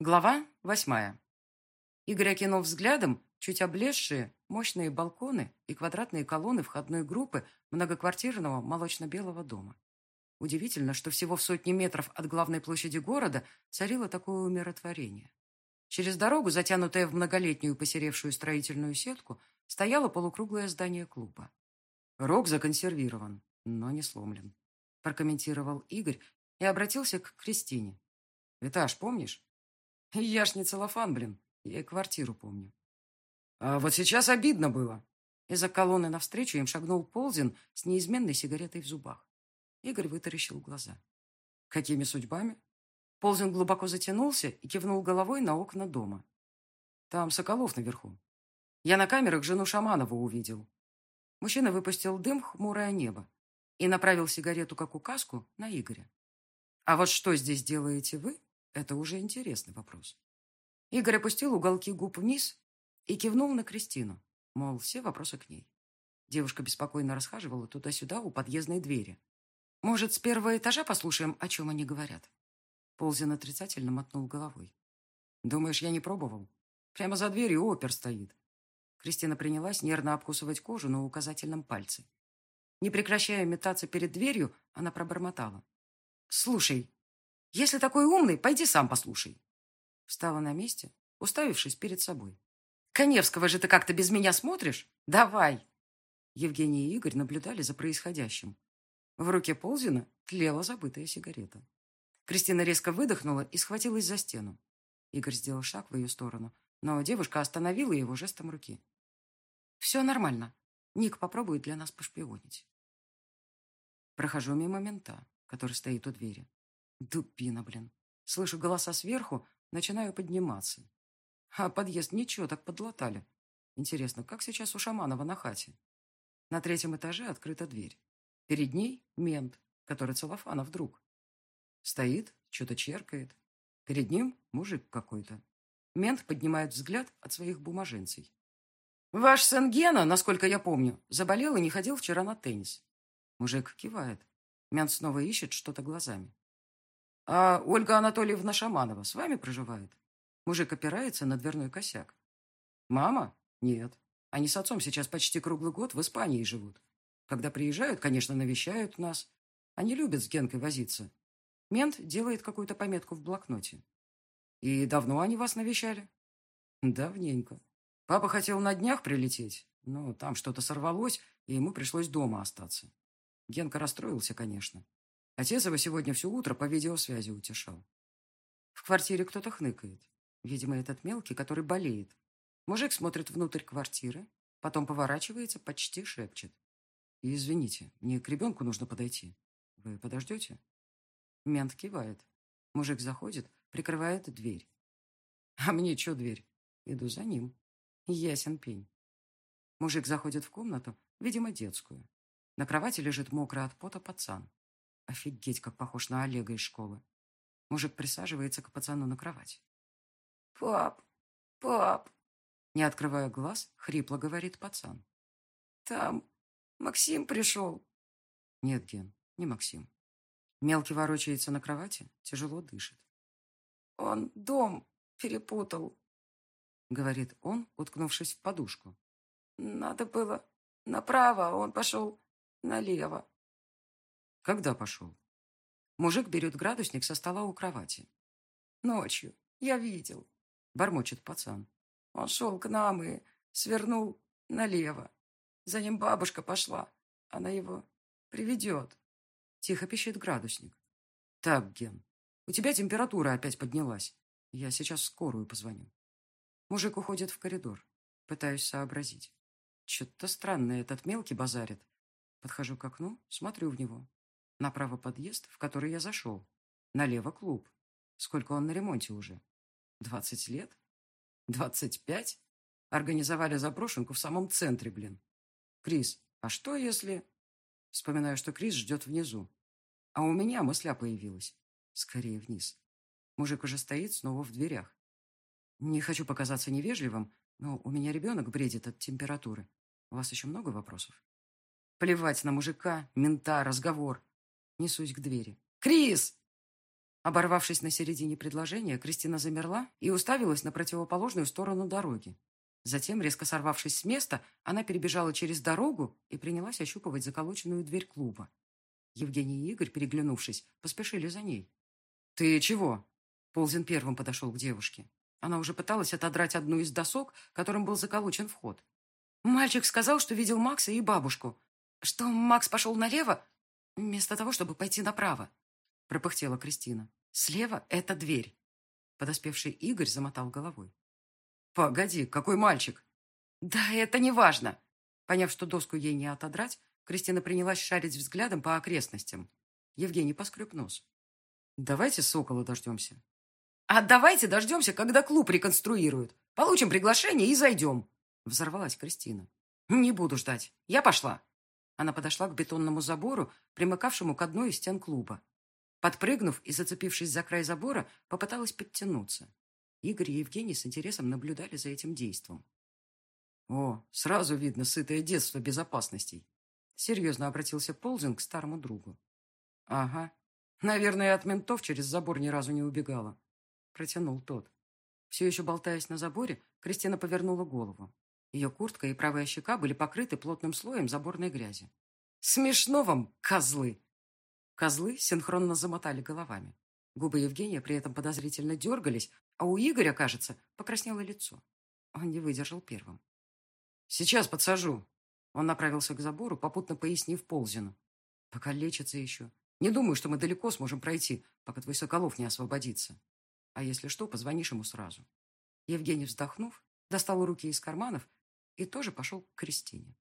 Глава восьмая. Игорь окинул взглядом чуть облезшие мощные балконы и квадратные колонны входной группы многоквартирного молочно-белого дома. Удивительно, что всего в сотни метров от главной площади города царило такое умиротворение. Через дорогу, затянутая в многолетнюю посеревшую строительную сетку, стояло полукруглое здание клуба. Рог законсервирован, но не сломлен, прокомментировал Игорь и обратился к Кристине. «Этаж помнишь?» Я ж не целлофан, блин. Я и квартиру помню. А вот сейчас обидно было. Из-за колонны навстречу им шагнул Ползин с неизменной сигаретой в зубах. Игорь вытаращил глаза. Какими судьбами? Ползин глубоко затянулся и кивнул головой на окна дома. Там Соколов наверху. Я на камерах жену Шаманова увидел. Мужчина выпустил дым в хмурое небо и направил сигарету, как указку, на Игоря. А вот что здесь делаете вы, это уже интересный вопрос. Игорь опустил уголки губ вниз и кивнул на Кристину, мол, все вопросы к ней. Девушка беспокойно расхаживала туда-сюда у подъездной двери. «Может, с первого этажа послушаем, о чем они говорят?» Ползин отрицательно мотнул головой. «Думаешь, я не пробовал? Прямо за дверью опер стоит». Кристина принялась нервно обкусывать кожу на указательном пальце. Не прекращая метаться перед дверью, она пробормотала. «Слушай, если такой умный, пойди сам послушай. Встала на месте, уставившись перед собой. Коневского же ты как-то без меня смотришь? Давай. Евгений и Игорь наблюдали за происходящим. В руке Ползина тлела забытая сигарета. Кристина резко выдохнула и схватилась за стену. Игорь сделал шаг в ее сторону, но девушка остановила его жестом руки. «Все нормально. Ник попробует для нас пошпионить». Прохожу мимо мента, который стоит у двери. Дупина, блин. Слышу голоса сверху, начинаю подниматься. А подъезд ничего, так подлатали. Интересно, как сейчас у Шаманова на хате? На третьем этаже открыта дверь. Перед ней мент, который целлофанов друг. Стоит, что-то черкает. Перед ним мужик какой-то. Мент поднимает взгляд от своих бумаженцей. «Ваш сын Гена, насколько я помню, заболел и не ходил вчера на теннис». Мужик кивает. Мент снова ищет что-то глазами. А Ольга Анатольевна Шаманова с вами проживает? Мужик опирается на дверной косяк. Мама? Нет. Они с отцом сейчас почти круглый год в Испании живут. Когда приезжают, конечно, навещают нас. Они любят с Генкой возиться. Мент делает какую-то пометку в блокноте. И давно они вас навещали? Давненько. Папа хотел на днях прилететь, но там что-то сорвалось, и ему пришлось дома остаться. Генка расстроился, конечно. Отец его сегодня все утро по видеосвязи утешал. В квартире кто-то хныкает. Видимо, этот мелкий, который болеет. Мужик смотрит внутрь квартиры, потом поворачивается, почти шепчет. Извините, мне к ребенку нужно подойти. Вы подождете? Мент кивает. Мужик заходит, прикрывает дверь. А мне что дверь? Иду за ним. Ясен пень. Мужик заходит в комнату, видимо, детскую. На кровати лежит мокрый от пота пацан. Офигеть, как похож на Олега из школы. Мужик присаживается к пацану на кровать. «Пап! Пап!» Не открывая глаз, хрипло говорит пацан. «Там Максим пришел». «Нет, Ген, не Максим». Мелкий ворочается на кровати, тяжело дышит. «Он дом перепутал», — говорит он, уткнувшись в подушку. «Надо было направо, а он пошел налево». Когда пошел? Мужик берет градусник со стола у кровати. Ночью. Я видел. Бормочет пацан. Он шел к нам и свернул налево. За ним бабушка пошла. Она его приведет. Тихо пищит градусник. Так, Ген, у тебя температура опять поднялась. Я сейчас в скорую позвоню. Мужик уходит в коридор. Пытаюсь сообразить. Что-то странное этот мелкий базарит. Подхожу к окну, смотрю в него. Направо подъезд, в который я зашел. Налево клуб. Сколько он на ремонте уже? Двадцать лет? Двадцать пять? Организовали заброшенку в самом центре, блин. Крис, а что если... Вспоминаю, что Крис ждет внизу. А у меня мысля появилась. Скорее вниз. Мужик уже стоит снова в дверях. Не хочу показаться невежливым, но у меня ребенок бредит от температуры. У вас еще много вопросов? Плевать на мужика, мента, разговор. Несусь к двери. «Крис!» Оборвавшись на середине предложения, Кристина замерла и уставилась на противоположную сторону дороги. Затем, резко сорвавшись с места, она перебежала через дорогу и принялась ощупывать заколоченную дверь клуба. Евгений и Игорь, переглянувшись, поспешили за ней. «Ты чего?» Ползин первым подошел к девушке. Она уже пыталась отодрать одну из досок, которым был заколочен вход. Мальчик сказал, что видел Макса и бабушку. Что Макс пошел налево, вместо того, чтобы пойти направо. Пропыхтела Кристина. Слева — это дверь. Подоспевший Игорь замотал головой. «Погоди, какой мальчик?» «Да это не важно!» Поняв, что доску ей не отодрать, Кристина принялась шарить взглядом по окрестностям. Евгений поскреб нос. «Давайте Сокола дождемся». «А давайте дождемся, когда клуб реконструируют. Получим приглашение и зайдем!» Взорвалась Кристина. «Не буду ждать. Я пошла». Она подошла к бетонному забору, примыкавшему к одной из стен клуба. Подпрыгнув и зацепившись за край забора, попыталась подтянуться. Игорь и Евгений с интересом наблюдали за этим действом. «О, сразу видно сытое детство безопасностей!» Серьезно обратился Ползин к старому другу. «Ага. Наверное, от ментов через забор ни разу не убегала», протянул тот. Все еще болтаясь на заборе, Кристина повернула голову. Ее куртка и правая щека были покрыты плотным слоем заборной грязи. «Смешно вам, козлы!» Козлы синхронно замотали головами. Губы Евгения при этом подозрительно дергались, а у Игоря, кажется, покраснело лицо. Он не выдержал первым. «Сейчас подсажу». Он направился к забору, попутно пояснив Ползину. «Пока лечится еще. Не думаю, что мы далеко сможем пройти, пока твой Соколов не освободится. А если что, позвонишь ему сразу». Евгений, вздохнув, достал руки из карманов и тоже пошел к Кристине.